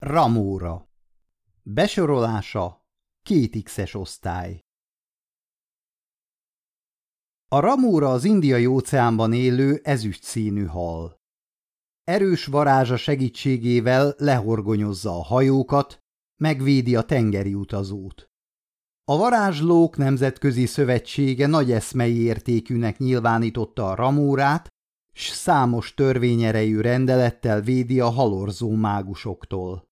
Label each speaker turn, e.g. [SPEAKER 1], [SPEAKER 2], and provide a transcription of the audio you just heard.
[SPEAKER 1] Ramóra Besorolása két x osztály A ramóra az indiai óceánban élő ezüst színű hal. Erős varázsa segítségével lehorgonyozza a hajókat, megvédi a tengeri utazót. A varázslók nemzetközi szövetsége nagy eszmei értékűnek nyilvánította a ramórát, s számos törvényerejű rendelettel védi a halorzó mágusoktól.